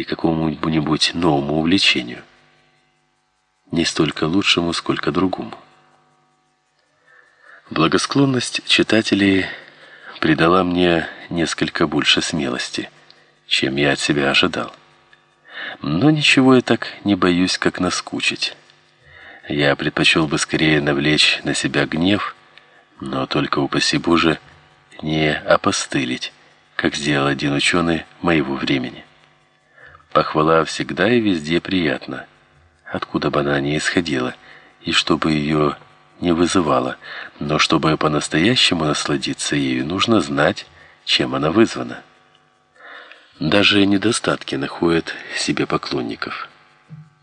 и какому-нибудь новому увлечению. Не столько лучшему, сколько другому. Благосклонность читателей придала мне несколько больше смелости, чем я от себя ожидал. Но ничего я так не боюсь, как наскучить. Я предпочел бы скорее навлечь на себя гнев, но только упаси Боже, не опостылить, как сделал один ученый моего времени. Похвала всегда и везде приятна, откуда бы она ни исходила, и чтобы ее не вызывала, но чтобы по-настоящему насладиться ею, нужно знать, чем она вызвана. Даже недостатки находят себе поклонников.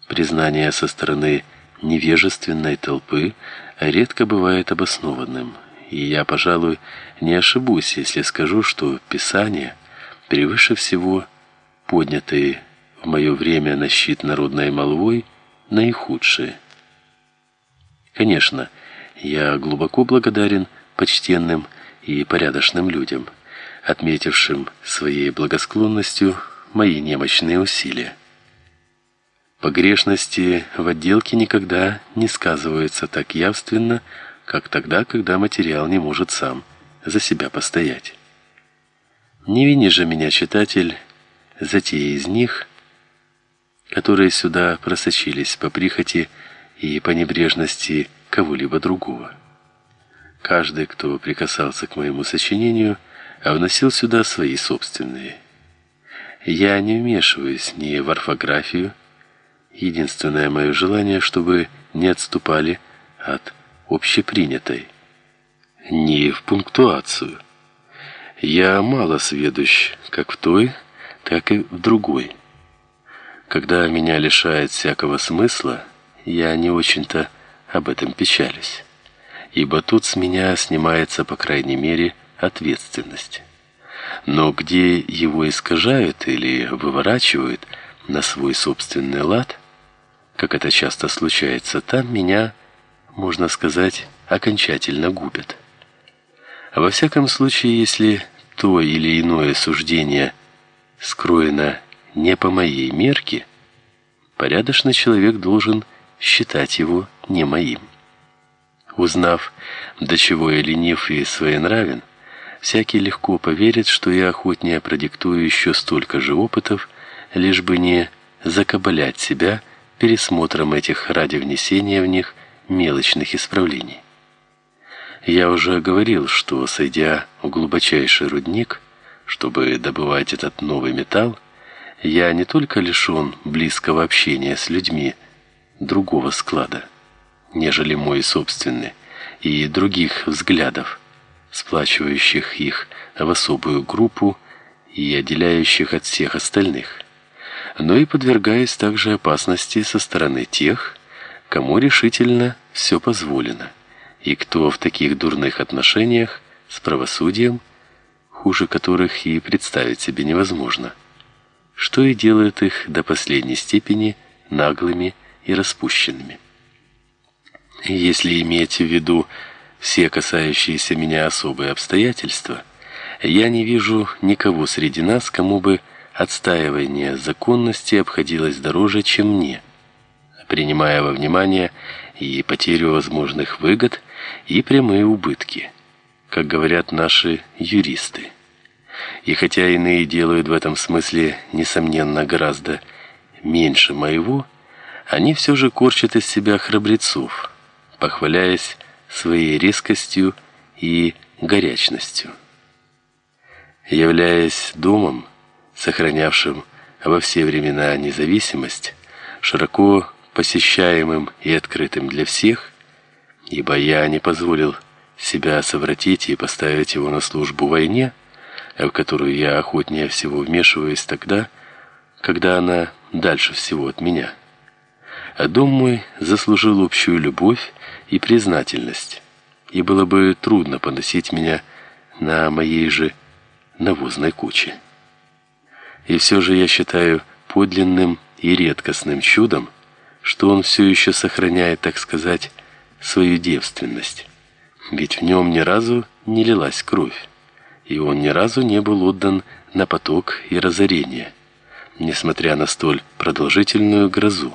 Признание со стороны невежественной толпы редко бывает обоснованным, и я, пожалуй, не ошибусь, если скажу, что Писание превыше всего поднятые мое время на щит народной молвой наихудшие. Конечно, я глубоко благодарен почтенным и порядочным людям, отметившим своей благосклонностью мои немощные усилия. Погрешности в отделке никогда не сказываются так явственно, как тогда, когда материал не может сам за себя постоять. Не вини же меня, читатель, за те из них, которые сюда просочились по прихоти и по небрежности кого-либо другого. Каждый, кто прикасался к моему сочинению, вносил сюда свои собственные. Я не вмешиваюсь ни в орфографию, Единственное мое желание, чтобы не отступали от общепринятой, не в пунктуацию. Я мало сведущ как в той, так и в другой. Когда меня лишает всякого смысла, я не очень-то об этом печалюсь, ибо тут с меня снимается, по крайней мере, ответственность. Но где его искажают или выворачивают на свой собственный лад, как это часто случается, там меня, можно сказать, окончательно губят. А во всяком случае, если то или иное суждение скроено не по моей мерке, порядочный человек должен считать его не моим. Узнав, до чего я ленив и своенравен, всякий легко поверит, что я охотнее продиктую еще столько же опытов, лишь бы не закабалять себя пересмотром этих ради внесения в них мелочных исправлений. Я уже говорил, что сойдя в глубочайший рудник, чтобы добывать этот новый металл, я не только лишен близкого общения с людьми другого склада, нежели мой собственный, и других взглядов, сплачивающих их в особую группу и отделяющих от всех остальных но и подвергаясь также опасности со стороны тех, кому решительно все позволено, и кто в таких дурных отношениях с правосудием, хуже которых и представить себе невозможно, что и делает их до последней степени наглыми и распущенными. если иметь в виду все касающиеся меня особые обстоятельства, я не вижу никого среди нас, кому бы отстаивание законности обходилось дороже, чем мне, принимая во внимание и потерю возможных выгод, и прямые убытки, как говорят наши юристы. И хотя иные делают в этом смысле несомненно гораздо меньше моего, они все же корчат из себя храбрецов, похваляясь своей резкостью и горячностью. Являясь домом, сохранявшим во все времена независимость, широко посещаемым и открытым для всех, ибо я не позволил себя совратить и поставить его на службу войне, в которую я охотнее всего вмешиваюсь тогда, когда она дальше всего от меня. А дом мой заслужил общую любовь и признательность, и было бы трудно поносить меня на моей же навозной куче. И все же я считаю подлинным и редкостным чудом, что он все еще сохраняет, так сказать, свою девственность. Ведь в нем ни разу не лилась кровь, и он ни разу не был отдан на поток и разорение. несмотря на столь продолжительную грозу.